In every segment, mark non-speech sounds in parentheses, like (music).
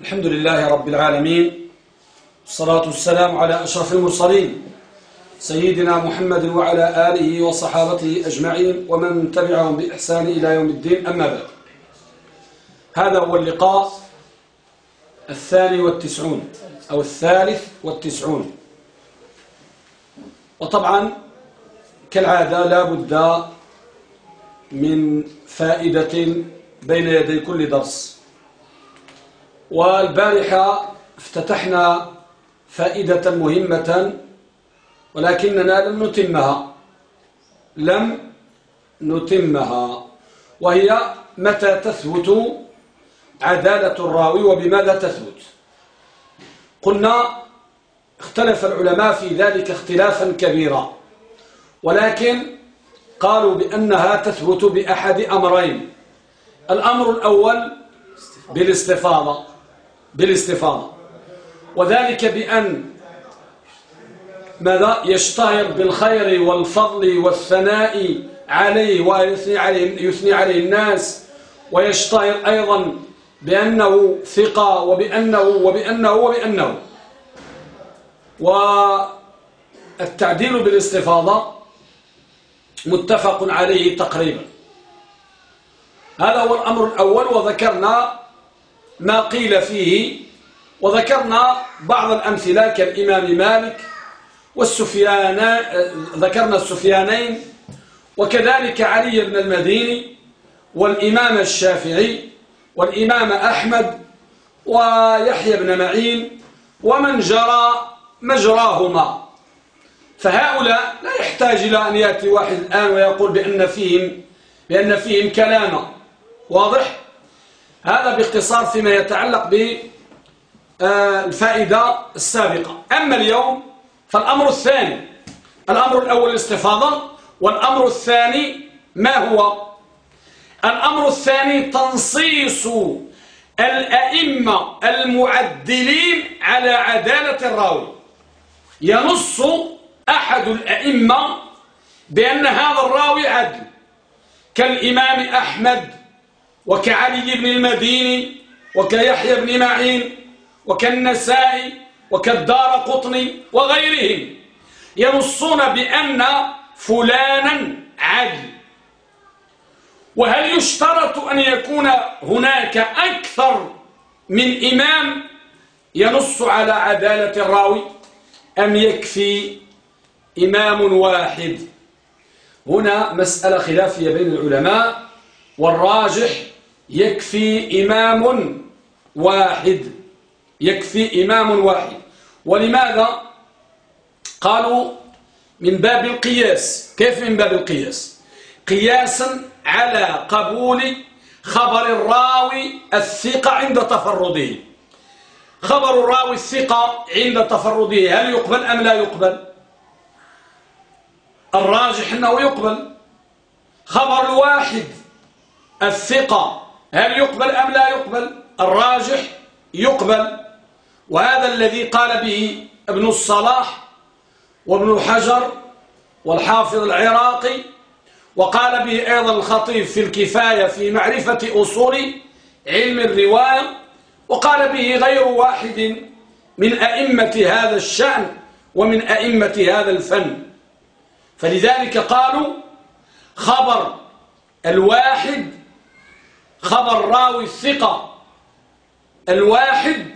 الحمد لله رب العالمين والصلاة والسلام على أشرف المرسلين سيدنا محمد وعلى آله وصحابته أجمعين ومن تبعهم بإحسان إلى يوم الدين أما بعد. هذا هو اللقاء الثاني والتسعون أو الثالث والتسعون. وطبعا كالعادة لا بد من فائدة بين يدي كل درس. والبارحة افتتحنا فائدة مهمة ولكننا لم نتمها. لم نتمها وهي متى تثبت؟ عدالة الراوي وبماذا تثبت؟ قلنا اختلف العلماء في ذلك اختلافا كبيرا ولكن قالوا بأنها تثبت بأحد أمرين. الأمر الأول بالاستفاضة. بالاستفاضة. وذلك بأن ماذا؟ يشتهر بالخير والفضل والثناء عليه ويثني عليه, يثني عليه الناس. ويشتهر أيضا بأنه ثقة وبأنه وبأنه وبأنه. والتعديل بالاستفاضة متفق عليه تقريبا. هذا هو الأمر الأول وذكرنا ما قيل فيه وذكرنا بعض الأمثلة كالإمام مالك والسفيان ذكرنا السفيانين وكذلك علي بن المديني والإمام الشافعي والإمام أحمد ويحيى بن معين ومن جرى مجراهما فهؤلاء لا يحتاج إلى أن يأتي واحد الآن ويقول بأن فيهم, بأن فيهم كلاما واضح؟ هذا باختصار فيما يتعلق بالفائدة السابقة. أما اليوم فالأمر الثاني الأمر الأول الاستفاضة والأمر الثاني ما هو؟ الأمر الثاني تنصيص الأئمة المعدلين على عدالة الراوي. ينص أحد الأئمة بأن هذا الراوي عدل كالإمام أحمد وكعلي بن المديني وكيحيى بن معين وكالنسائي وكالدار قطني وغيرهم ينصون بأن فلانا عدل وهل يشترط أن يكون هناك أكثر من إمام ينص على عدالة الراوي؟ أم يكفي إمام واحد؟ هنا مسألة خلافية بين العلماء والراجح يكفي إمام واحد. يكفي إمام واحد. ولماذا؟ قالوا من باب القياس. كيف من باب القياس؟ قياسا على قبول خبر الراوي الثقة عند تفرده. خبر الراوي الثقة عند تفرده. هل يقبل أم لا يقبل؟ الراجح أنه يقبل. خبر الواحد الثقة هل يقبل أم لا يقبل؟ الراجح يقبل. وهذا الذي قال به ابن الصلاح وابن حجر والحافظ العراقي وقال به أيضا الخطيب في الكفاية في معرفة أصول علم الرواية وقال به غير واحد من أئمة هذا الشأن ومن أئمة هذا الفن. فلذلك قالوا خبر الواحد خبر راوي الثقة. الواحد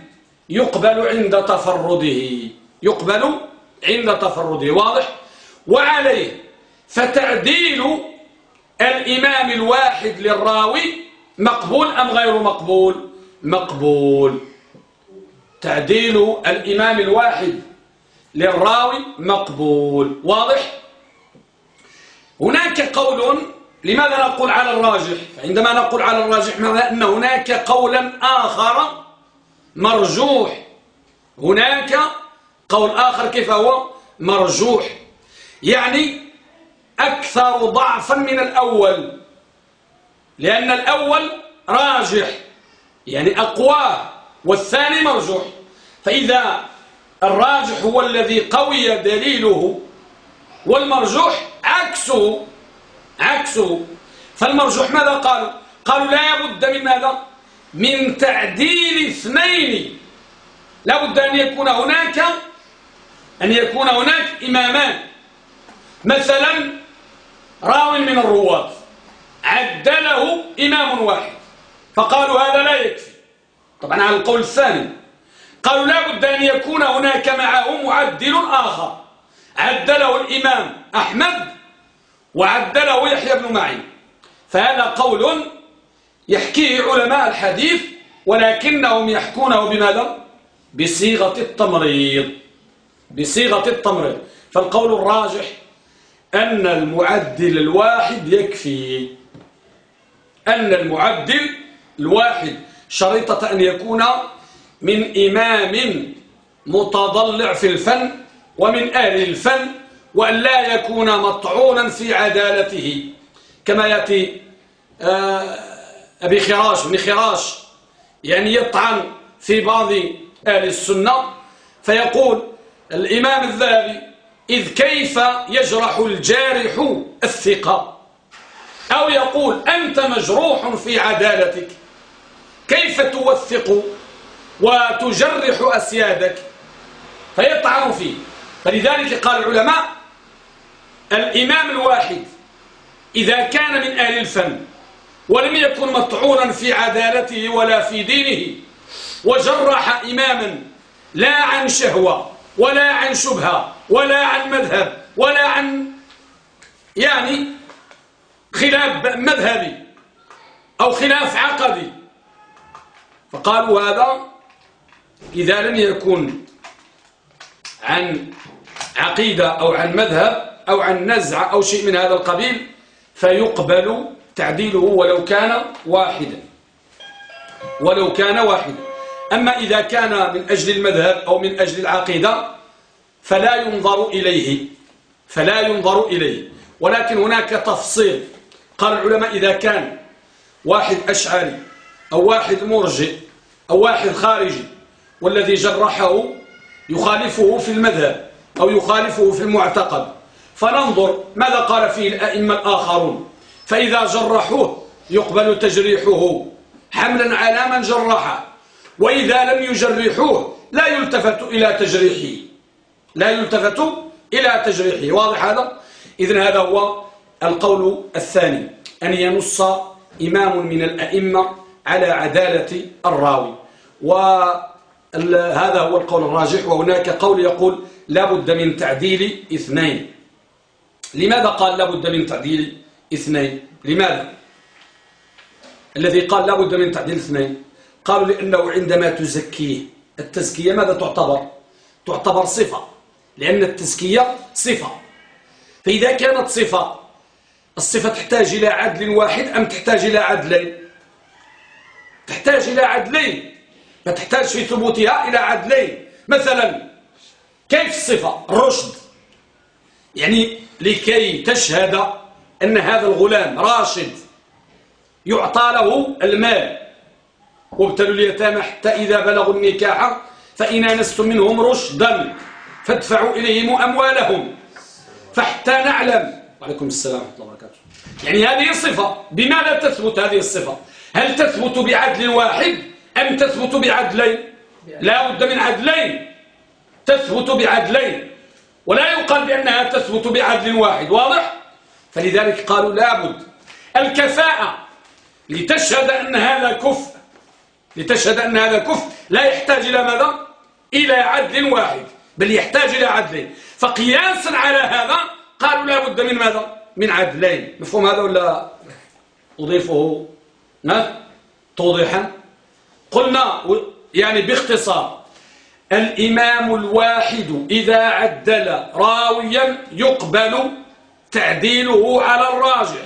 يقبل عند تفرده. يقبل عند تفرده واضح؟ وعليه. فتعديل الإمام الواحد للراوي مقبول أم غير مقبول؟ مقبول. تعديل الإمام الواحد للراوي مقبول واضح؟ هناك قول لماذا نقول على الراجح؟ عندما نقول على الراجح معنى أن هناك قولا آخر مرجوح. هناك قول آخر كيف هو؟ مرجوح. يعني أكثر ضعفا من الأول. لأن الأول راجح. يعني أقوى والثاني مرجوح. فإذا الراجح هو الذي قوي دليله والمرجوح عكسه. عكسه. فالمرجوح ماذا قالوا قالوا لا بد من ماذا من تعديل اثنين. لا بد أن يكون هناك أن يكون هناك إمامان. مثلا راو من الرواة عدله إمام واحد. فقالوا هذا لا يكفي. طبعا على القول الثاني. قالوا لا بد أن يكون هناك معه معدل آخر. عدله الإمام أحمد وعدله يحيى بن معين. فهذا قول يحكيه علماء الحديث ولكنهم يحكونه بماذا؟ بصيغة التمريض. بصيغة التمريض. فالقول الراجح أن المعدل الواحد يكفي. أن المعدل الواحد شريطة أن يكون من إمام متضلع في الفن ومن أهل الفن. وأن لا يكون مطعونا في عدالته كما يأتي آه، أبي خراش بن خراش يعني يطعن في بعض أهل السنة فيقول الإمام الذهبي إذ كيف يجرح الجارح الثقة؟ أو يقول أنت مجروح في عدالتك كيف توثق وتجرح أسيادك؟ فيطعن فيه. فلذلك قال العلماء الإمام الواحد إذا كان من أهل الفن ولم يكن مطعونا في عدالته ولا في دينه وجرح إماما لا عن شهوة ولا عن شبهة ولا عن مذهب ولا عن يعني خلاف مذهبي أو خلاف عقدي فقالوا هذا إذا لم يكن عن عقيدة أو عن مذهب أو عن نزع أو شيء من هذا القبيل فيقبل تعديله ولو كان واحدا. ولو كان واحدا. أما إذا كان من أجل المذهب أو من أجل العقيدة فلا ينظر إليه. فلا ينظر إليه. ولكن هناك تفصيل. قال العلماء إذا كان واحد أشعري أو واحد مرجئ أو واحد خارجي والذي جرحه يخالفه في المذهب أو يخالفه في المعتقد فننظر ماذا قال فيه الأئمة الآخرون. فإذا جرحوه يقبل تجريحه. حملا على من جرحه وإذا لم يجرحوه لا يلتفت إلى تجريحه. لا يلتفت إلى تجريحه. واضح هذا؟ إذن هذا هو القول الثاني. أن ينص إمام من الأئمة على عدالة الراوي. وهذا هو القول الراجح. وهناك قول يقول لا بد من تعديل اثنين. لماذا قال لا بد من تعديل اثنين؟ لماذا؟ الذي قال لا بد من تعديل اثنين. قالوا لأنه عندما تزكيه التزكية ماذا تعتبر؟ تعتبر صفة لأن التزكية صفة. فإذا كانت صفة الصفة تحتاج إلى عدل واحد أم تحتاج إلى عدلين؟ تحتاج إلى عدلين. فتحتاج في ثبوتها إلى عدلين. مثلا كيف الصفة الرشد يعني لكي تشهد أن هذا الغلام راشد يعطى له المال. وابتلوا اليتامى حتى إذا بلغوا النكاح فإن آنستم منهم رشدا فادفعوا إليهم أموالهم. فحتى نعلم. وعليكم السلام ورحمة الله وبركاته. يعني هذه صفة. بماذا تثبت هذه الصفة؟ هل تثبت بعدل واحد أم تثبت بعدلين؟ لا بد من عدلين. تثبت بعدلين. ولا يقال بأنها تثبت بعدل واحد واضح؟ فلذلك قالوا لابد الكفاءة لتشهد أن هذا كفء لتشهد أن هذا كفء لا يحتاج إلى ماذا؟ إلى عدل واحد بل يحتاج إلى عدلين فقياسا على هذا قالوا لا بد من ماذا؟ من عدلين. مفهوم هذا ولا أضيفه؟ توضيحا؟ قلنا يعني باختصار الإمام الواحد إذا عدل راويا يقبل تعديله على الراجح.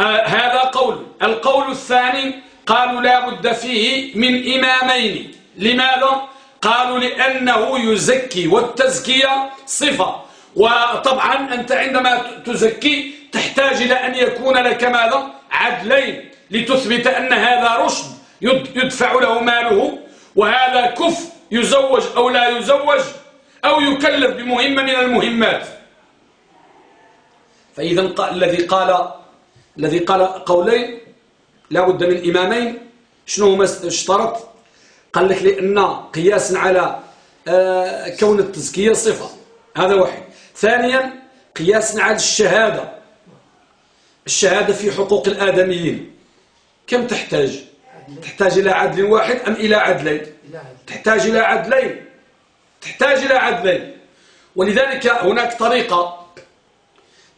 آه هذا قول. القول الثاني قالوا لا بد فيه من إمامين. لماذا؟ قالوا لأنه يزكي والتزكية صفة. وطبعا أنت عندما تزكي تحتاج إلى أن يكون لك ماذا؟ عدلين لتثبت أن هذا رشد يدفع له ماله. وهذا كف يزوج أو لا يزوج أو يكلف بمهمة من المهمات. فإذا الذي قال الذي قال قولين لا بد من إمامين. شنو هو اشترط؟ قال لك لأن قياسا على آه، كون التزكية صفة. هذا واحد. ثانيا قياسا على الشهادة. الشهادة في حقوق الآدميين. كم تحتاج؟ تحتاج إلى عدل واحد أم إلى عدلين؟ تحتاج إلى عدلين. تحتاج إلى عدلين. ولذلك هناك طريقة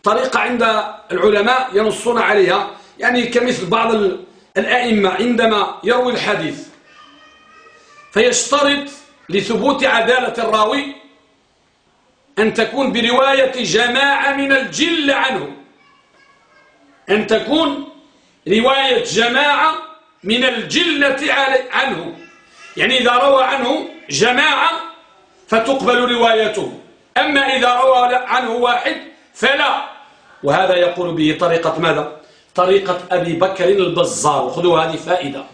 طريقة عند العلماء ينصون عليها. يعني كمثل بعض الأئمة عندما يروي الحديث فيشترط لثبوت عدالة الراوي أن تكون برواية جماعة من الجل عنه. أن تكون رواية جماعة من الجلة عنه. يعني إذا روى عنه جماعة فتقبل روايته. أما إذا روى عنه واحد فلا. وهذا يقول به طريقة ماذا؟ طريقة أبي بكر البزار. خذوا هذه فائدة.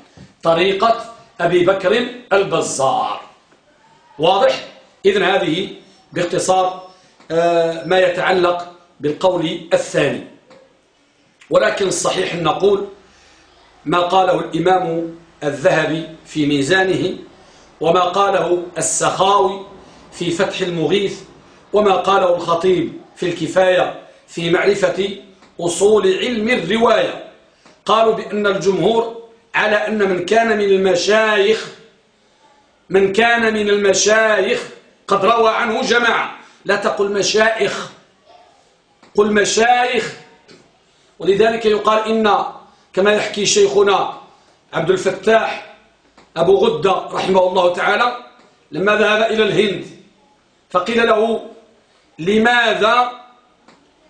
طريقة أبي بكر البزار. واضح؟ إذن هذه باختصار آه، ما يتعلق بالقول الثاني. ولكن الصحيح أن نقول ما قاله الإمام الذهبي في ميزانه وما قاله السخاوي في فتح المغيث وما قاله الخطيب في الكفاية في معرفة أصول علم الرواية. قالوا بأن الجمهور على أن من كان من المشايخ من كان من المشايخ قد روى عنه جماعة. لا تقل مشايخ قل مشايخ. ولذلك يقال إن كما يحكي شيخنا عبد الفتاح أبو غدة رحمه الله تعالى لما ذهب إلى الهند فقيل له لماذا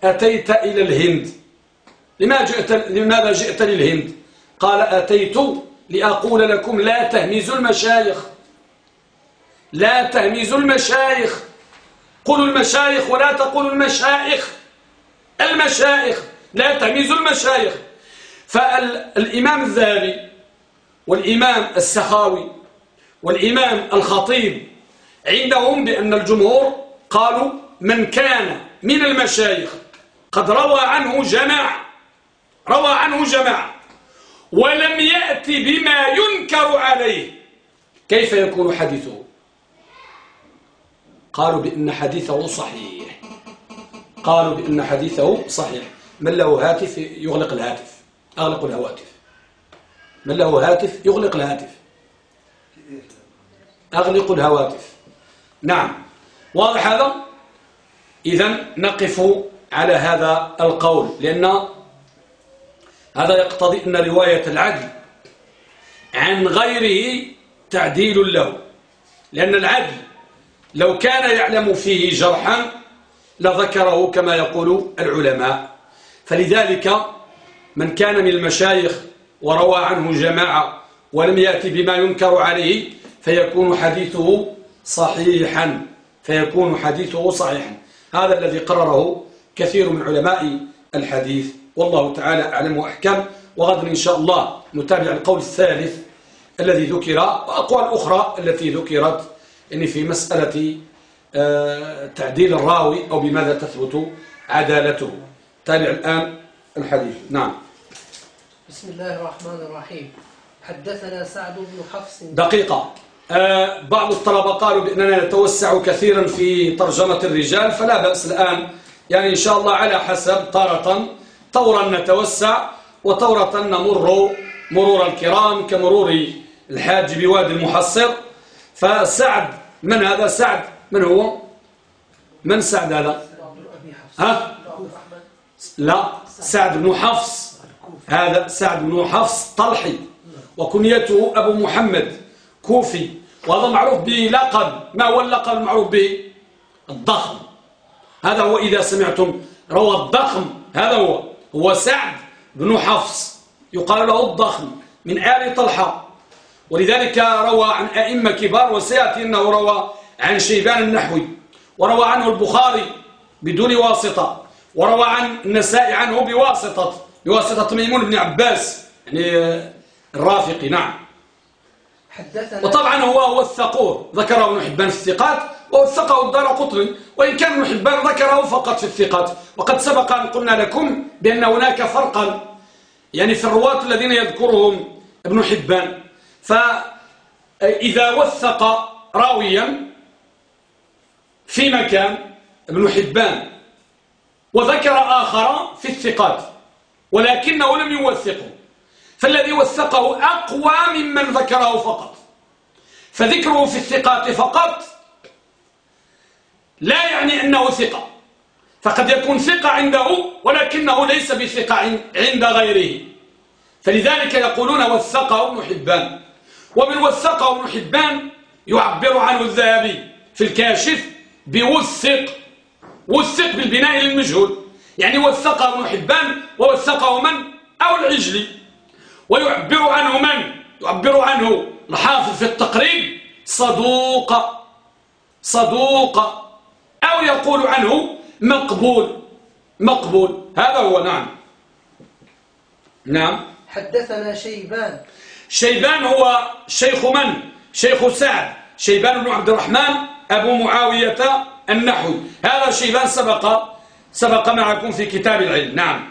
أتيت إلى الهند؟ لماذا جئت, لماذا جئت للهند؟ قال أتيت لأقول لكم لا تهمزوا المشايخ لا تهمزوا المشايخ قولوا المشايخ ولا تقولوا المشايخ المشايخ لا تهمزوا المشايخ. فالإمام الذهبي والإمام السخاوي والإمام الخطيب عندهم بأن الجمهور قالوا من كان من المشايخ قد روى عنه جماعة روى عنه جماعة ولم يأتي بما ينكر عليه. كيف يكون حديثه؟ قالوا بأن حديثه صحيح. قالوا بأن حديثه صحيح. من له هاتف؟ يغلق الهاتف. أغلق الهواتف من له هاتف؟ يغلق الهاتف أغلق الهواتف نعم. واضح هذا؟ إذا نقف على هذا القول لأن هذا يقتضي أن رواية العدل عن غيره تعديل له. لأن العدل لو كان يعلم فيه جرحا لذكره كما يقول العلماء. فلذلك من كان من المشايخ وروى عنه جماعة ولم يأتي بما ينكر عليه فيكون حديثه صحيحا فيكون حديثه صحيحا. هذا الذي قرره كثير من علماء الحديث. والله تعالى أعلم وأحكم. وغدا إن شاء الله نتابع القول الثالث الذي ذكر وأقوال أخرى التي ذكرت يعني في مسألة آه، تعديل الراوي أو بماذا تثبت عدالته. تابع الآن الحديث. نعم. بسم الله الرحمن الرحيم. حدثنا سعد بن حفص. دقيقة. آه بعض الطلبة قالوا بأننا نتوسع كثيرا في ترجمة الرجال فلا بأس الآن. يعني إن شاء الله على حسب تارة طورا نتوسع وطورة نمر مرور الكرام كمرور الحاج بوادي المحصر. فسعد من هذا سعد؟ من هو؟ من سعد هذا؟ ها؟ لا. سعد بن حفص. هذا سعد بن حفص طلحي وكنيته أبو محمد كوفي وهذا معروف بلقب ما هو اللقب المعروف به؟ الضخم. هذا هو إذا سمعتم روى الضخم هذا هو هو سعد بن حفص. يقال له الضخم من آل طلحة. ولذلك روى عن أئمة كبار وسيأتي أنه روى عن شيبان النحوي وروى عنه البخاري بدون واسطة. وروى عن النساء عنه بواسطة بواسطة ميمون بن عباس يعني الرافقي نعم. حدثنا وطبعا هو هو الثقور ذكره ابن حبان في الثقات ووثقه الدار قطر وإن كان ابن حبان ذكره فقط في الثقات. وقد سبق أن قلنا لكم بأن هناك فرقا يعني في الرواة الذين يذكرهم ابن حبان. فإذا وثق راويا في مكان ابن حبان وذكر آخر في الثقات ولكنه لم يوثقه. فالذي وثقه أقوى ممن ذكره فقط. فذكره في الثقات فقط لا يعني أنه ثقة. فقد يكون ثقة عنده ولكنه ليس بثقة عند غيره. فلذلك يقولون وثقه ابن حبان. ومن وثقه ابن حبان يعبر عنه الذهبي في الكاشف بوثق وثق بالبناء للمجهول. يعني وثقه ابن حبان ووثقه من؟ أو العجلي. ويعبر عنه من؟ يعبر عنه الحافظ في التقريب صدوق. صدوق. أو يقول عنه مقبول. مقبول. هذا هو نعم. نعم. حدثنا شيبان. شيبان هو شيخ من؟ شيخ سعد. شيبان بن عبد الرحمن أبو معاوية النحوي هذا شيبان سبق سبق معكم في كتاب العلم. نعم.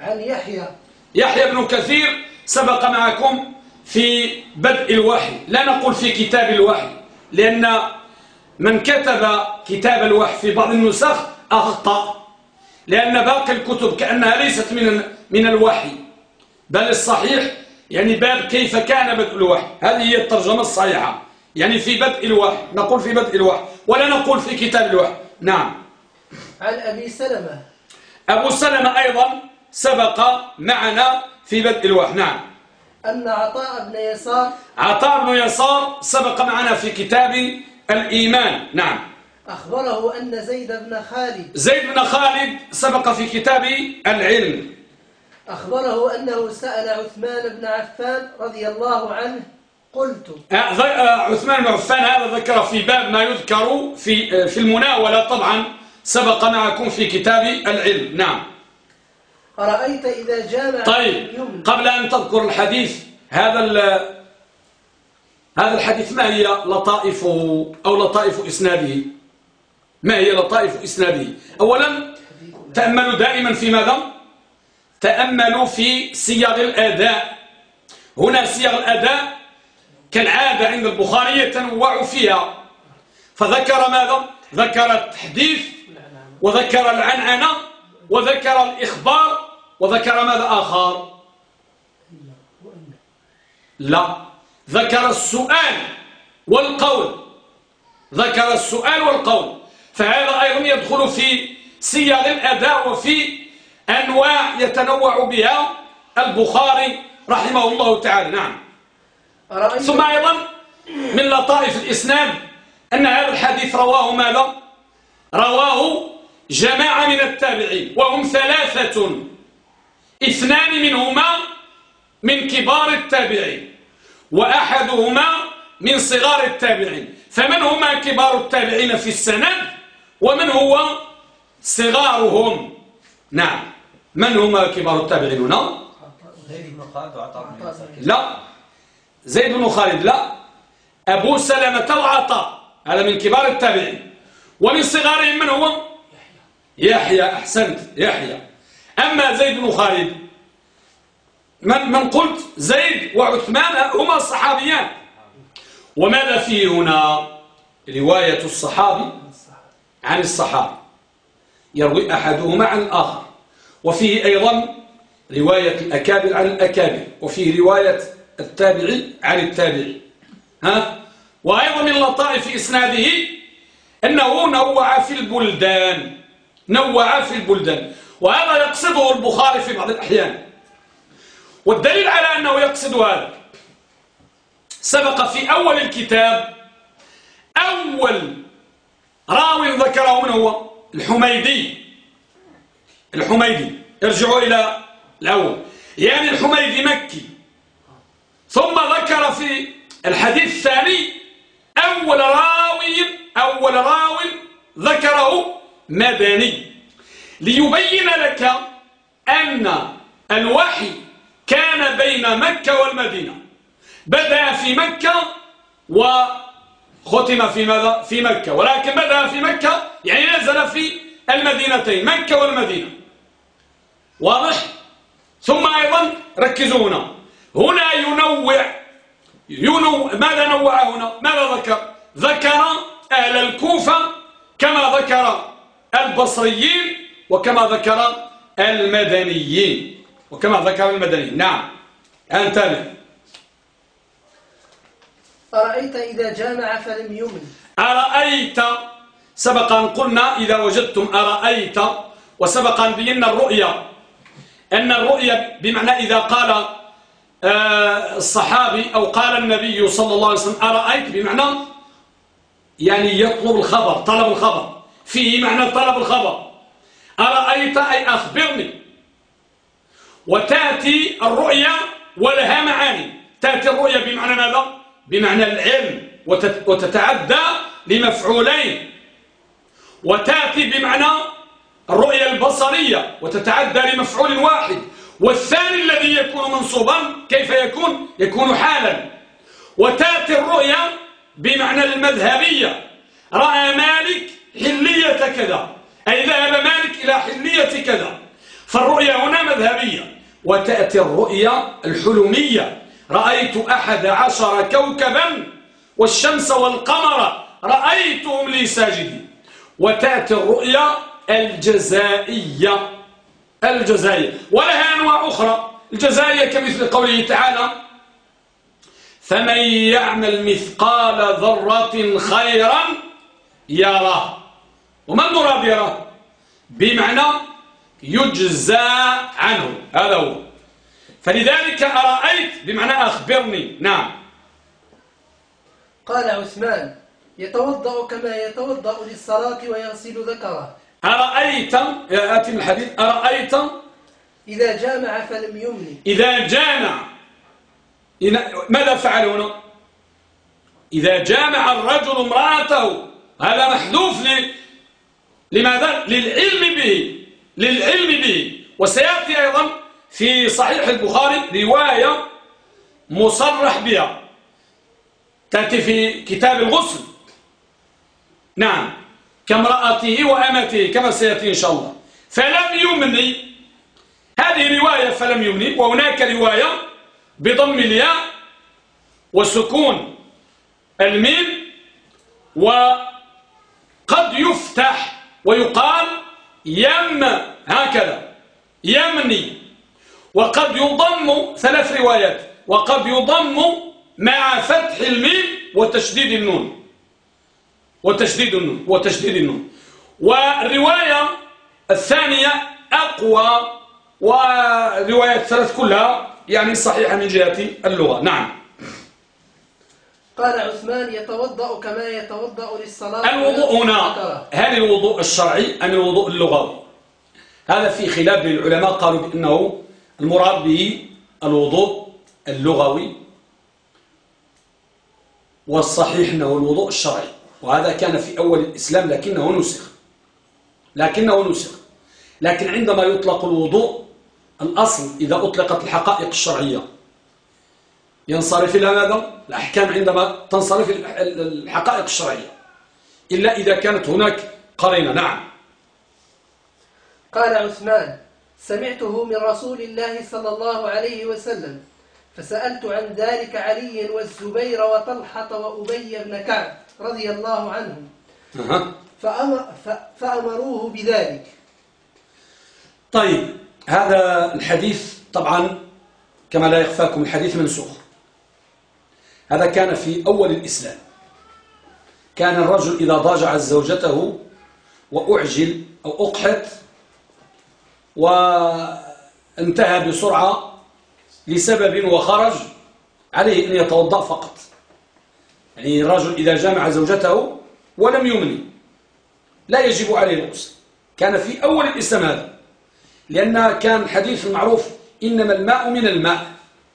عن يحيى؟ يحيى بن كثير سبق معكم في بدء الوحي. لا نقول في كتاب الوحي لأن من كتب كتاب الوحي في بعض النسخ أخطأ لأن باقي الكتب كأنها ليست من من الوحي. بل الصحيح يعني باب كيف كان بدء الوحي. هذه هي الترجمة الصحيحة. يعني في بدء الوحي نقول في بدء الوحي ولا نقول في كتاب الوحي. نعم. عن أبي سلمة. أبو سلمة أيضا سبق معنا في بدء الوحي. نعم. أن عطاء بن يسار. عطاء بن يسار سبق معنا في كتاب الإيمان. نعم. أخبره أن زيد بن خالد. زيد بن خالد سبق في كتاب العلم. أخبره أنه سأل عثمان بن عفان رضي الله عنه قلت. آه، آه، عثمان بن عفان هذا ذكر في باب ما يذكر في آه، في المناولة. طبعا سبق معكم في كتاب العلم. نعم. أرأيت إذا جامع طيب قبل أن تذكر الحديث هذا هذا الحديث ما هي لطائف أو لطائف إسناده؟ ما هي لطائف إسناده؟ أولا تأملوا دائما في ماذا؟ تأملوا في صيغ الأداء. هنا صيغ الأداء كالعادة عند البخاري يتنوع فيها. فذكر ماذا؟ ذكر التحديث وذكر العنعنة وذكر الإخبار وذكر ماذا آخر؟ لا. ذكر السؤال والقول. ذكر السؤال والقول. فهذا أيضا يدخل في صيغ الأداء وفي أنواع يتنوع بها البخاري رحمه الله تعالى. نعم. ثم أيضا من لطائف الإسناد أن هذا الحديث رواه ماذا؟ رواه جماعة من التابعين وهم ثلاثة. اثنان منهما من كبار التابعين وأحدهما من صغار التابعين. فمن هما كبار التابعين في السند ومن هو صغارهم؟ نعم. من هما كبار التابعين هنا؟ زيد بن خالد وعطاء بن لا. زيد بن خالد لا. أبو سلمة وعطاء هذا من كبار التابعين. ومن صغارهم من هو؟ يحيى أحسنت يحيى. أما زيد بن خالد من, من قلت زيد وعثمان هما صحابيان وماذا فيه هنا؟ رواية الصحابي عن الصحابي. يروي أحدهما عن الآخر. وفيه أيضا رواية الأكابر عن الأكابر. وفيه رواية التابعي عن التابعي. ها؟ وأيضا من لطائف إسناده أنه نوع في البلدان نوع في البلدان. وهذا يقصده البخاري في بعض الأحيان. والدليل على أنه يقصد هذا سبق في أول الكتاب أول راو ذكره من هو؟ الحميدي. الحميدي. ارجعوا إلى الأول. يعني الحميدي مكي. ثم ذكر في الحديث الثاني أول راوي أول راو ذكره مدني ليبين لك أن الوحي كان بين مكة والمدينة بدأ في مكة وختم في ماذا؟ في مكة ولكن بدأ في مكة يعني نزل في المدينتين مكة والمدينة واضح؟ ثم أيضا ركزوا هنا هنا ينوع ينو ماذا نوع هنا؟ ماذا ذكر؟ ذكر أهل الكوفة كما ذكر البصريين وكما ذكر المدنيين وكما ذكر المدنيين. نعم. أنتبه أرأيت إذا جامع فلم يمن أرأيت؟ سبق أن قلنا إذا وجدتم أرأيت وسبق أن بينا الرؤيا أن الرؤيا بمعنى إذا قال الصحابي أو قال النبي صلى الله عليه وسلم أرأيت بمعنى؟ يعني يطلب الخبر طلب الخبر. فيه معنى طلب الخبر. أرأيت؟ أي أخبرني. وتأتي الرؤيا ولها معاني. تأتي الرؤيا بمعنى ماذا؟ بمعنى العلم. وتتعدى لمفعولين. وتأتي بمعنى الرؤية البصرية. وتتعدى لمفعول واحد. والثاني الذي يكون منصوبا كيف يكون؟ يكون حالا. وتأتي الرؤيا بمعنى المذهبية. رأى مالك حلية كذا. أي ذهب مالك إلى حلية كذا. فالرؤيا هنا مذهبية. وتأتي الرؤيا الحلمية. رأيت أحد عشر كوكبا والشمس والقمر. رأيتهم لي ساجدين. وتأتي الرؤيا الجزائية. الجزائية ولها أنواع أخرى. الجزائية كمثل قوله تعالى فمن يعمل مثقال ذرة خيرا يراه وما المراد يراه بمعنى يجزى عنه. هذا هو. فلذلك أرأيت؟ بمعنى أخبرني. نعم. قال عثمان يتوضأ كما يتوضأ للصلاة ويغسل ذكره. أرأيت آتي الحديث أرأيت إذا جامع فلم يمني إذا جامع. ماذا فعل هنا؟ إذا جامع الرجل امرأته هذا محذوف لماذا؟ للعلم به للعلم به. وسيأتي أيضا في صحيح البخاري رواية مصرح بها. تأتي في كتاب الغسل. نعم. كامرأته وأمته كما سيأتي إن شاء الله. فلم يمني. هذه رواية فلم يمني وهناك رواية بضم الياء وسكون الميم وقد يفتح ويقال يم هكذا. يمني. وقد يضم ثلاث روايات. وقد يضم مع فتح الميم وتشديد النون. وتشديد النون وتشديد النون. والرواية الثانية أقوى ورواية الثلاث كلها يعني صحيحة من جهة اللغة. نعم. قال عثمان يتوضأ كما يتوضأ للصلاة. الوضوء هنا هل الوضوء الشرعي أم الوضوء اللغوي؟ هذا في خلاف بين العلماء قالوا بأنه المراد به الوضوء اللغوي والصحيح أنه الوضوء الشرعي. وهذا كان في أول الإسلام لكنه نسخ. لكنه نسخ. لكن عندما يطلق الوضوء الأصل إذا أطلقت الحقائق الشرعية. ينصرف إلى ماذا؟ الأحكام عندما تنصرف الحقائق الشرعية. إلا إذا كانت هناك قرينة. نعم. قال عثمان سمعته من رسول الله صلى الله عليه وسلم فسألت عن ذلك علي والزبير وطلحة وأبي بن كعب. رضي الله فأمر فأمروه بذلك. طيب هذا الحديث طبعا كما لا يخفاكم الحديث منسوخ هذا كان في أول الإسلام. كان الرجل إذا ضاجع زوجته وأعجل أو أقحت وانتهى بسرعة لسبب وخرج عليه أن يتوضأ فقط. يعني الرجل إذا جامع زوجته ولم يمني لا يجب عليه الغسل. كان في أول الإسلام هذا. لأن كان حديث معروف إنما الماء من الماء.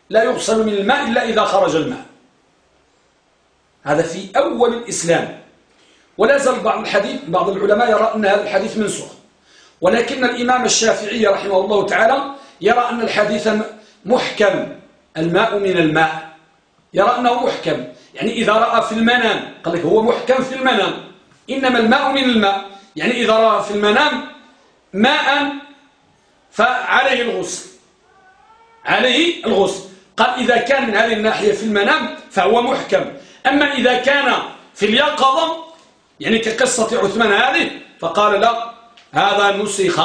لا يغسل من الماء إلا إذا خرج الماء. هذا في أول الإسلام. ولا زال بعض الحديث بعض العلماء يرى أن هذا الحديث منسوخ. ولكن الإمام الشافعي رحمه الله تعالى يرى أن الحديث محكم. الماء من الماء. يرى أنه محكم. يعني إذا رأى في المنام قال لك هو محكم في المنام. إنما الماء من الماء. يعني إذا رأى في المنام ماء فعليه الغسل. عليه الغسل. قال إذا كان من هذه الناحية في المنام فهو محكم. أما إذا كان في اليقظة يعني كقصة عثمان هذه فقال لا هذا نسخ.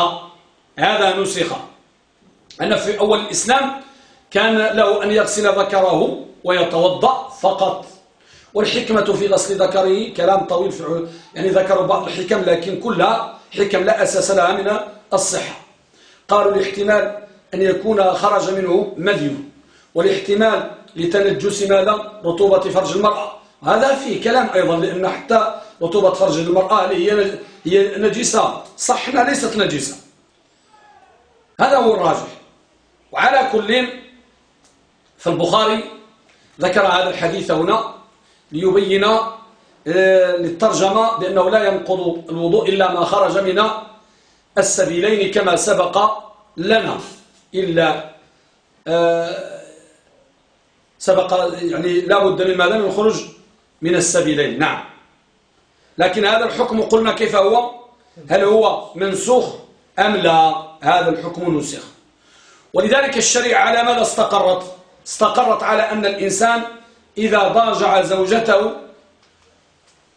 هذا نسخ. أن في أول الإسلام كان له أن يغسل ذكره ويتوضأ فقط. والحكمة في غسل ذكره كلام طويل في يعني ذكروا بعض الحكم لكن كلها حكم لا أساس لها من الصحة. قالوا الاحتمال أن يكون خرج منه مذي والاحتمال لتنجس ماذا؟ رطوبة فرج المرأة. هذا فيه كلام أيضا لأن حتى رطوبة فرج المرأة هي هي نجسة. صحنا ليست نجسة. هذا هو الراجح. وعلى كل فالبخاري ذكر هذا الحديث هنا. ليبين آه، للترجمة بأنه لا ينقض الوضوء إلا ما خرج من السبيلين كما سبق لنا. إلا آه، سبق يعني لا بد من ماذا من الخروج من السبيلين. نعم. لكن هذا الحكم قلنا كيف هو؟ هل هو منسوخ أم لا؟ هذا الحكم نسخ. ولذلك الشريعة على ماذا استقرت؟ استقرت على أن الإنسان إذا ضاجع زوجته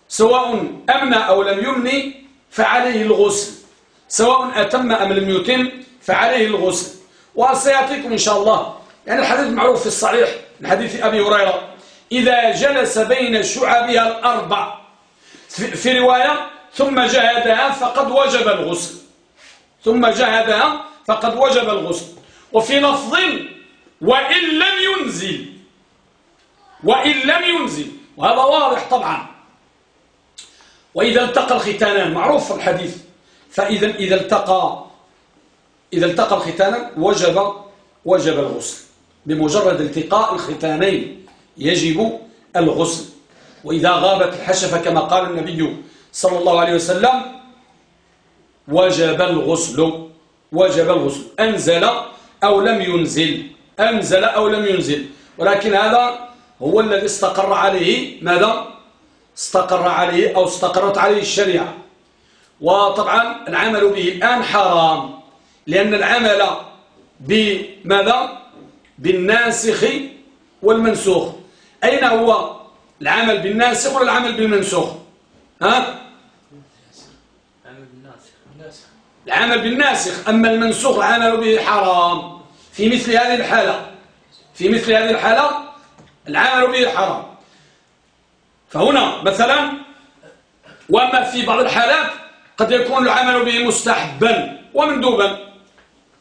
سواء أمن أو لم يمن فعليه الغسل. سواء أتم أم لم يتم فعليه الغسل. وسيعطيكم إن شاء الله. يعني الحديث معروف في الصحيح من حديث أبي هريرة. إذا جلس بين شعبها الأربع في رواية ثم جهدها فقد وجب الغسل. ثم جهدها فقد وجب الغسل. وفي لفظ وإن لم ينزل. وإن لم ينزل وهذا واضح طبعا. وإذا التقى الختانان معروف في الحديث. فإذا إذا التقى إذا التقى الختانان وجب وجب الغسل. بمجرد التقاء الختانين يجب الغسل. وإذا غابت الحشفة كما قال النبي صلى الله عليه وسلم وجب الغسل وجب الغسل. أنزل أو لم ينزل أنزل أو لم ينزل. ولكن هذا هو الذي استقر عليه ماذا؟ استقر عليه أو استقرت عليه الشريعة. وطبعا العمل به الآن حرام لأن العمل بماذا؟ بالناسخ والمنسوخ. أين هو العمل بالناسخ ولا العمل بالمنسوخ؟ ها؟ العمل بالناسخ. أما المنسوخ العمل به حرام. في مثل هذه الحالة. في مثل هذه الحالة العمل به حرام. فهنا مثلا وأما في بعض الحالات قد يكون العمل به مستحبا ومندوبا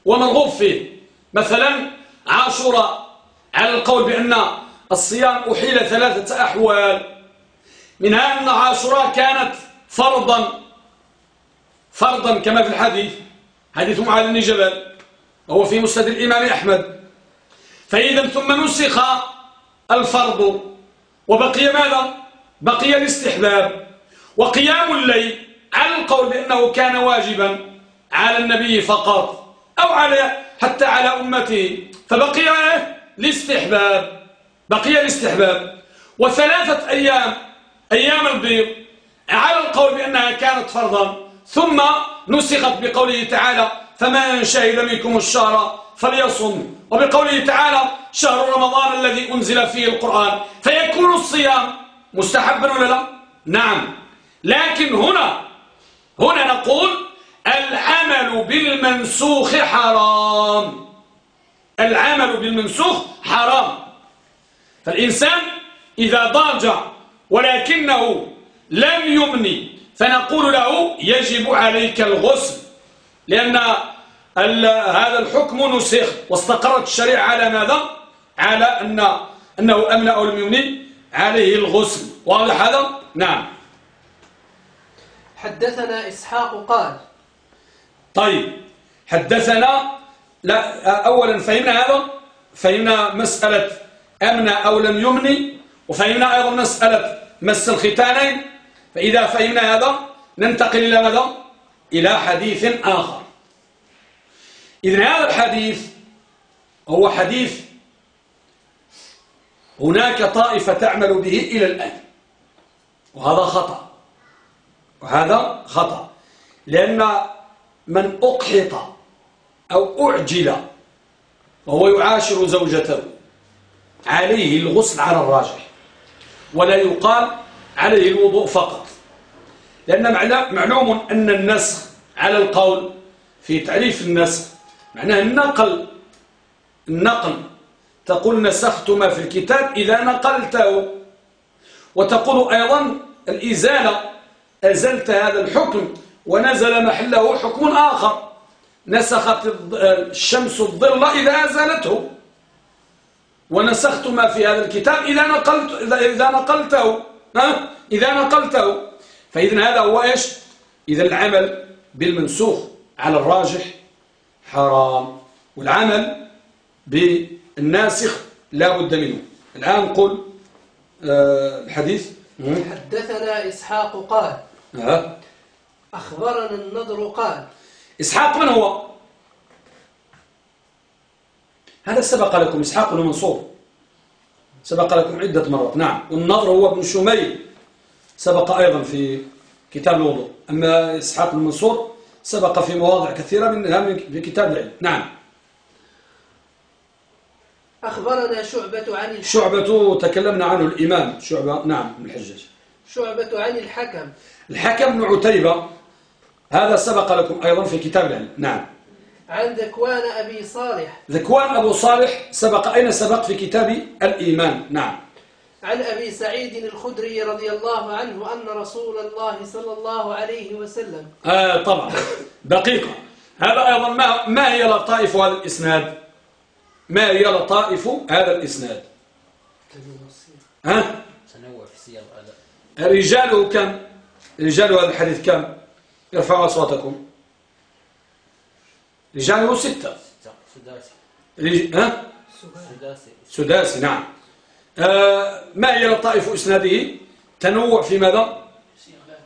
ومرغوب فيه. مثلا عاشوراء على القول بأن الصيام أحيل ثلاثة أحوال. منها أن عاشوراء كانت فرضا فرضا كما في الحديث حديث معاذ بن جبل وهو في مسند الإمام أحمد. فإذا ثم نسخ الفرض. وبقي ماذا؟ بقي الاستحباب. وقيام الليل على القول بأنه كان واجبا على النبي فقط أو على حتى على أمته. فبقي إيه؟ الاستحباب. بقي الاستحباب. وثلاثة أيام أيام البيض على القول بأنها كانت فرضا. ثم نسخت بقوله تعالى فمن شهد منكم الشهر فليصم. وبقوله تعالى شهر رمضان الذي أنزل فيه القرآن فيكون الصيام مستحبا ولا لا؟ نعم. لكن هنا هنا نقول العمل بالمنسوخ حرام. العمل بالمنسوخ حرام. فالإنسان إذا ضاج ولكنه لم يمني فنقول له يجب عليك الغسل. لأن هذا الحكم نسخ واستقرت الشريعة على ماذا؟ على أن أنه أمن أو لم يمني عليه الغسل واضح هذا؟ نعم حدثنا إسحاق قال طيب حدثنا لا أولا فهمنا هذا فهمنا مسألة أمن أو لم يمني وفهمنا أيضا مسألة مس الختانين فإذا فهمنا هذا ننتقل إلى ماذا؟ إلى حديث آخر. إذن هذا الحديث هو حديث هناك طائفة تعمل به إلى الآن. وهذا خطأ. وهذا خطأ. لأن من أقحط أو أعجل وهو يعاشر زوجته عليه الغسل على الراجح ولا يقال عليه الوضوء فقط. لأن معلوم أن النسخ على القول في تعريف النسخ معناه النقل النقل. تقول نسخت ما في الكتاب إذا نقلته. وتقول أيضا الإزالة. أزلت هذا الحكم ونزل محله حكم آخر. نسخت الشمس الظل إذا أزالته. ونسخت ما في هذا الكتاب إذا نقلت إذا نقلته. ها؟ إذا نقلته. فإذا هذا هو إيش؟ إذا العمل بالمنسوخ على الراجح حرام والعمل بالناسخ لا بد منه. الآن قل آه الحديث. حدثنا إسحاق قال آه. أخبرنا النضر قال. إسحاق من هو؟ هذا سبق لكم إسحاق بن منصور. سبق لكم عدة مرات. نعم. والنضر هو ابن شميل. سبق أيضا في كتاب الوضوء. أما إسحاق بن منصور سبق في مواضع كثيرة منها في كتاب العلم. نعم. أخبرنا شعبة عن الحكم شعبة تكلمنا عنه الإمام. شعبة نعم من الحجاج. شعبة عن الحكم. الحكم بن عتيبة هذا سبق لكم أيضا في كتاب العلم. نعم. عن ذكوان أبي صالح. ذكوان أبو صالح سبق أين سبق في كتاب الإيمان؟ نعم. عن أبي سعيد الخدري رضي الله عنه أن رسول الله صلى الله عليه وسلم آه طبعا. دقيقة. هذا أيضا ما, ما هي لطائف هذا الإسناد؟ ما هي لطائف هذا الإسناد؟ ها؟ تنوع في سياق رجاله كم؟ رجال هذا الحديث كم؟ ارفعوا أصواتكم. رجاله ستة. سداسي. رج... ها؟ سداسي. سداسي نعم. ما هي لطائف إسناده؟ تنوع في ماذا؟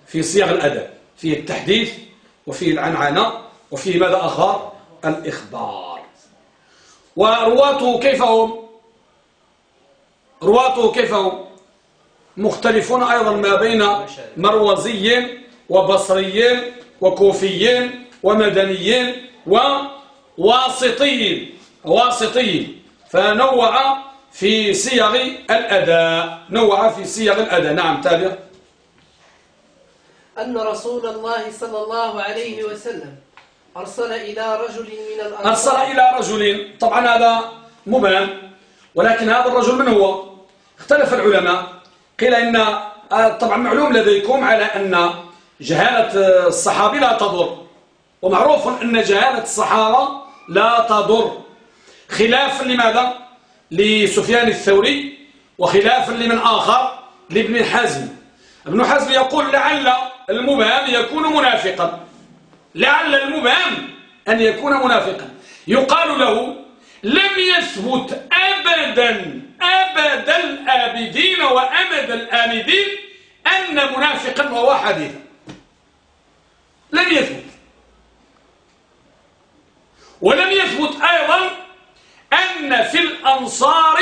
في صيغ الأداء فيه التحديث وفيه العنعنة وفيه ماذا آخر؟ الإخبار. ورواته كيف هم؟ رواته كيف هم؟ مختلفون أيضا ما بين مروزي وبصري وكوفي ومدني وواسطي واسطي فنوع في صيغ الأداء نوع في صيغ الأداء. نعم تالي أن رسول الله صلى الله عليه وسلم أرسل إلى رجل من الأنصار. أرسل إلى رجل. طبعا هذا مبهم ولكن هذا الرجل من هو؟ اختلف العلماء. قيل إن آه، طبعا معلوم لديكم على أن جهالة الصحابي لا تضر ومعروف أن جهالة الصحابة لا تضر. خلافا لماذا؟ لسفيان الثوري وخلافا لمن آخر؟ لابن حزم. ابن حزم يقول لعل المبهم يكون منافقا. لعل المبهم أن يكون منافقا. يقال له لم يثبت أبدا أبدا الآبدين وأمد الآمدين أن منافقا هو حديث. لم يثبت. ولم يثبت أيضا أن في الأنصار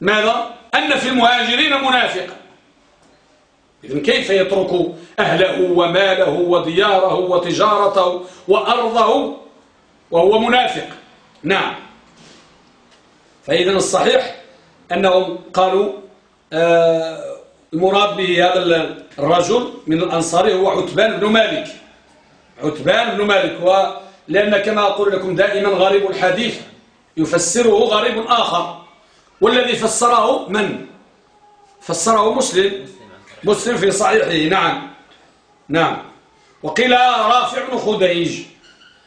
ماذا؟ أن في المهاجرين منافقا. إذن كيف يترك أهله وماله ودياره وتجارته وأرضه وهو منافق؟ نعم. فإذا الصحيح أنهم قالوا آه المراد به هذا الرجل من الأنصار هو عتبان بن مالك. عتبان بن مالك لأن كما أقول لكم دائما غريب الحديث. يفسره غريب آخر. والذي فسره من؟ فسره مسلم. مسلم في صحيحه. نعم. نعم. وقيل رافع بن خديج.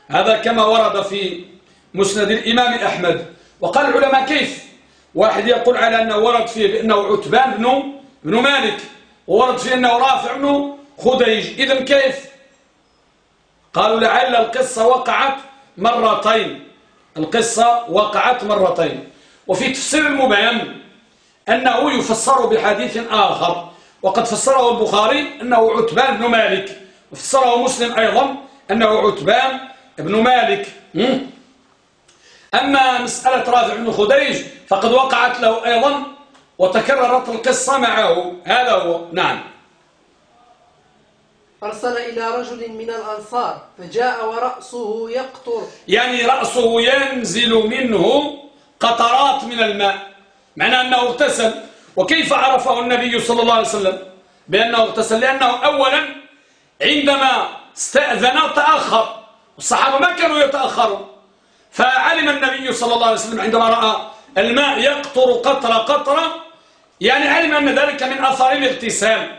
هذا كما ورد في مسند الإمام أحمد. وقال العلماء كيف؟ واحد يقول على أنه ورد فيه بأنه عتبان بن, بن مالك. وورد فيه أنه رافع بن خديج. إذن كيف؟ قالوا لعل القصة وقعت مرتين. القصة وقعت مرتين. وفي تفسير المبين أنه يفسر بحديث آخر وقد فسره البخاري أنه عتبان بن مالك. وفسره مسلم أيضا أنه عتبان بن مالك. أما مسألة رافع بن خديج فقد وقعت له أيضا وتكررت القصة معه. هذا هو نعم. أرسل إلى رجل من الأنصار فجاء ورأسه يقطر. يعني رأسه ينزل منه قطرات من الماء معنى أنه اغتسل. وكيف عرفه النبي صلى الله عليه وسلم؟ بأنه اغتسل لأنه أولا عندما استأذن تأخر الصحابة ما كانوا يتأخرون. فعلم النبي صلى الله عليه وسلم عندما رأى الماء يقطر قطرة قطرة يعني علم أن ذلك من أثر الاغتسال.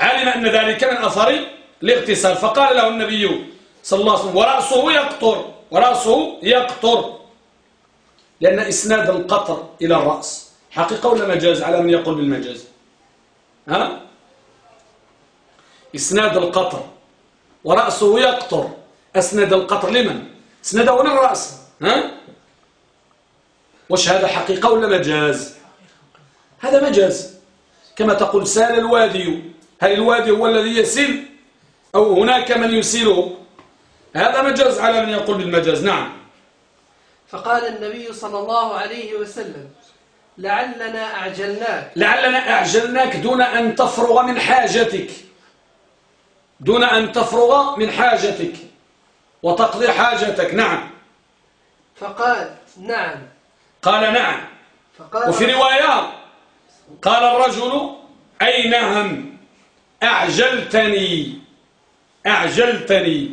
علم أن ذلك من أثر الاغتسال. فقال له النبي صلى الله عليه وسلم ورأسه يقطر ورأسه يقطر. لأن إسناد القطر إلى الرأس حقيقة ولا مجاز؟ على من يقول بالمجاز؟ ها؟ إسناد القطر ورأسه يقطر. أسند القطر لمن؟ أسنده للرأس ها؟ وش هذا؟ حقيقة ولا مجاز؟ هذا مجاز. كما تقول سال الوادي. هل الوادي هو الذي يسيل أو هناك من يسيله هذا مجاز على من يقول بالمجاز نعم. فقال النبي صلى الله عليه وسلم لعلنا أعجلناك. لعلنا أعجلناك دون أن تفرغ من حاجتك. دون أن تفرغ من حاجتك وتقضي حاجتك نعم. فقال نعم. قال نعم. فقال وفي رواية قال الرجل أي نعم أعجلتني. أعجلتني.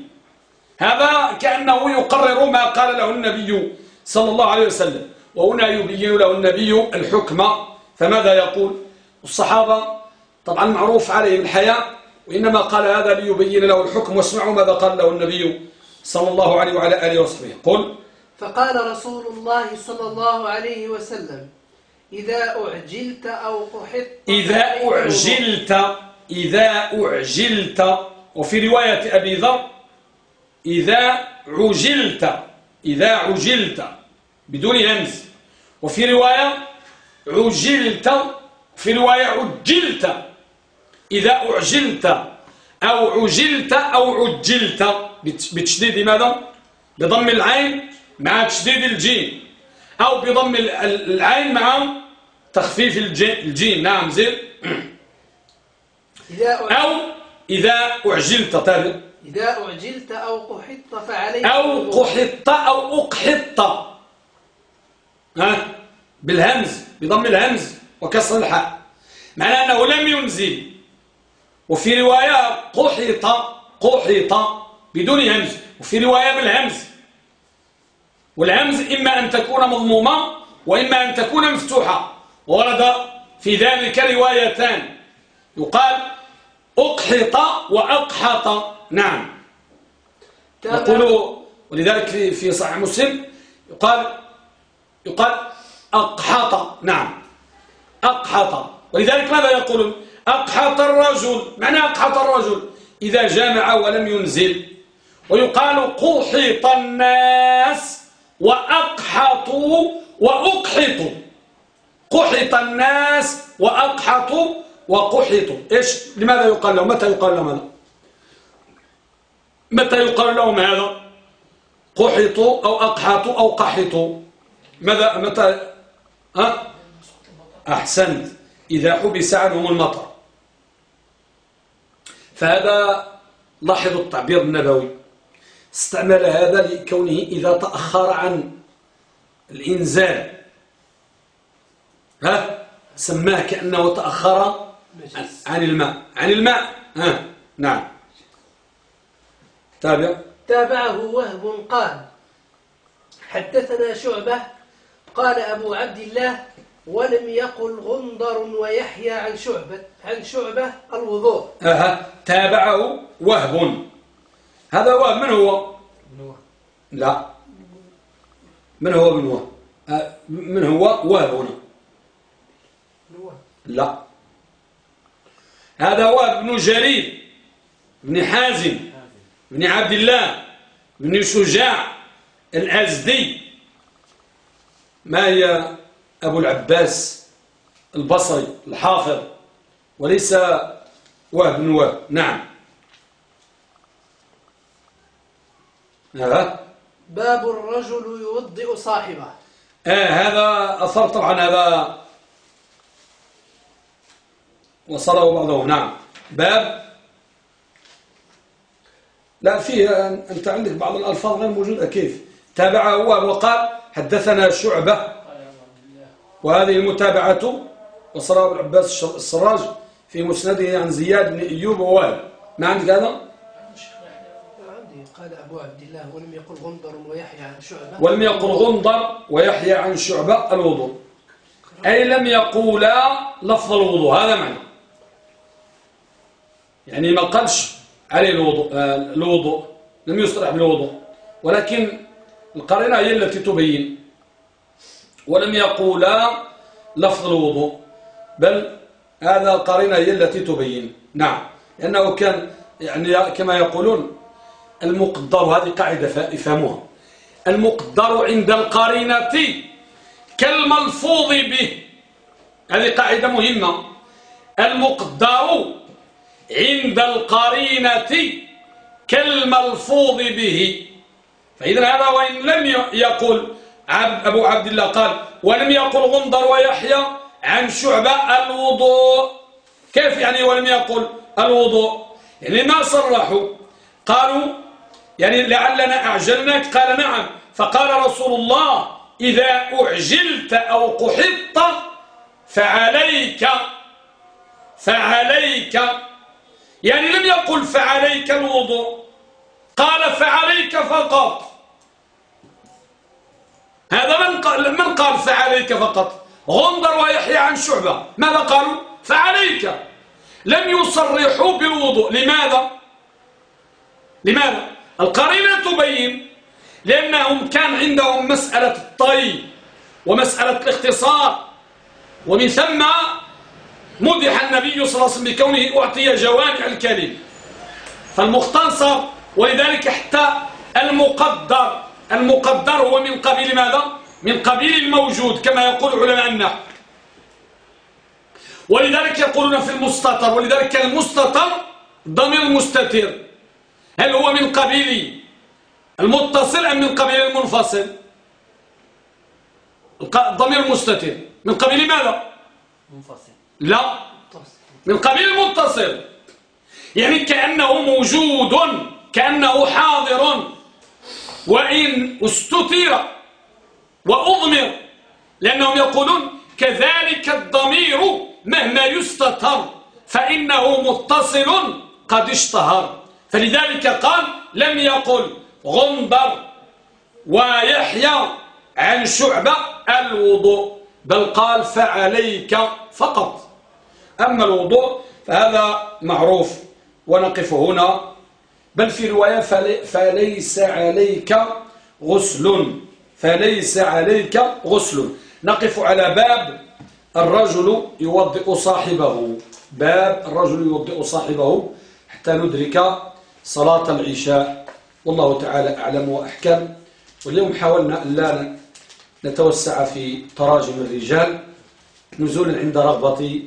هذا كأنه يقرر ما قال له النبي صلى الله عليه وسلم. وهنا يبين له النبي الحكم. فماذا يقول؟ الصحابة طبعا معروف عليهم الحياء وإنما قال هذا ليبين له الحكم. واسمعوا ماذا قال له النبي صلى الله عليه وعلى آله وصحبه. قل فقال رسول الله صلى الله عليه وسلم إذا أعجلت أو قحطت إذا أعجلت إذا أعجلت وفي رواية أبي ذر إذا عجلت إذا عجلت بدون همز. وفي رواية عجلت في رواية عجلت إذا أعجلت أو عجلت أو عجلت. بتشديد ماذا؟ بضم العين مع تشديد الجيم. أو بضم العين مع تخفيف الجيم. نعم زين. (clears throat) أو إذا أعجلت تابع. إذا أعجلت أو قحطت فعليك أو قحطت أو أقحطت. ها؟ بالهمز بضم الهمز وكسر الحاء. معنى أنه لم ينزل. وفي رواية قحط قحط بدون همز. وفي رواية بالهمز. والهمز إما أن تكون مضمومة وإما أن تكون مفتوحة. ورد في ذلك روايتان. يقال أقحط وأقحط. نعم. نقول ولذلك في في صحيح مسلم يقال يقال أقحط. نعم. أقحط. ولذلك ماذا يقولون أقحط الرجل. معنى أقحط الرجل؟ إذا جامع ولم ينزل. ويقال قحط الناس وأقحطوا وأقحطوا قحط الناس وأقحطوا وقحطوا. إيش؟ لماذا يقال لهم؟ متى يقال لهم هذا؟ متى يقال لهم هذا؟ قحطوا أو أقحطوا أو قحطوا. ماذا متى ها؟ أحسنت. إذا حبس عنهم المطر. فهذا لاحظوا التعبير النبوي. استعمل هذا لكونه إذا تأخر عن الإنزال. ها؟ سماه كأنه تأخر عن الماء. عن الماء. ها. نعم. تابع. تابعه وهب قال حدثنا شعبة قال أبو عبد الله ولم يقل غندر ويحيى عن شعبة عن شعبة الوضوء. أها. تابعه وهب. هذا وهب من هو؟ لا. من هو من وهب؟ أه، من هو وهب؟ هنا لا. هذا وهب بن جرير بن حازم بن عبد الله بن شجاع الأزدي. ما هي أبو العباس البصري الحافظ؟ وليس وهب بن وهب نعم. آه. باب الرجل يوضئ صاحبه. آه هذا أثر طبعا هذا وصله بعضه نعم. باب. لا فيه أنت عندك بعض الألفاظ غير موجودة. كيف؟ تابعه هو وقال حدثنا شعبة. وهذه المتابعة وصراب العباس الشر- السراج في مسنده عن زياد بن أيوب ووائل. ما عندك هذا؟ قال أبو عبد الله ولم يقل غندر ويحيى عن شعبة. ولم يقل غندر ويحيى عن شعبة الوضوء. أي لم يقولا لفظ الوضوء. هذا معنى. يعني ما قالش عليه الوضوء آه، الوضوء لم يصرح بالوضوء. ولكن القرينة هي التي تبين. ولم يقولا لفظ الوضوء بل هذا القرينة هي التي تبين. نعم. لأنه كان يعني كما يقولون المقدر هذه قاعدة يفهموها. المقدر عند القرينة كالملفوظ به. هذه قاعدة مهمة. المقدر عند القرينة كالملفوظ به. فإذا هذا وإن لم يقل أبو عبد الله قال ولم يقل غندر ويحيى عن شعبة الوضوء. كيف يعني ولم يقل الوضوء؟ يعني ما صرحوا قالوا يعني لعلنا أعجلناك؟ قال نعم. فقال رسول الله إذا أعجلت أو قحطت فعليك فعليك يعني لم يقل فعليك الوضوء قال فعليك فقط. هذا من قال, من قال فعليك فقط؟ غندر ويحيى عن شعبة. ماذا قالوا؟ فعليك. لم يصرحوا بالوضوء. لماذا؟ لماذا؟ القرينة تبين لأنهم كان عندهم مسألة الطي ومسألة الاختصار ومن ثم مدح النبي صلى الله عليه وسلم بكونه أعطي جوامع الكلم. فالمختصر ولذلك حتى المقدر المقدر هو من قبيل ماذا؟ من قبيل الموجود كما يقول علماء النحو ولذلك يقولون في المستتر ولذلك المستتر ضمير مستتر. هل هو من قبيل المتصل أم من قبيل المنفصل؟ الضمير المستتر من قبيل ماذا؟ منفصل. لا. من قبيل المتصل يعني كأنه موجود كأنه حاضر وإن استتر وأضمر لأنهم يقولون كذلك الضمير مهما يستتر فإنه متصل قد اشتهر. فلذلك قال لم يقل غندر ويحيى عن شعبة الوضوء بل قال فعليك فقط. أما الوضوء فهذا معروف ونقف هنا. بل في رواية فلي- فليس عليك غسل فليس عليك غسل. نقف على باب الرجل يوضئ صاحبه. باب الرجل يوضئ صاحبه حتى ندرك صلاة العشاء. والله تعالى أعلم وأحكم. واليوم حاولنا أن لا نتوسع في تراجم الرجال. نزولا عند رغبة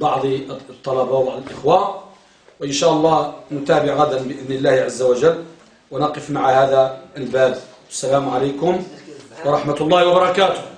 بعض الطلبة وبعض الإخوة. وإن شاء الله نتابع غدا بإذن الله عز وجل ونقف مع هذا الباب. السلام عليكم ورحمة الله وبركاته.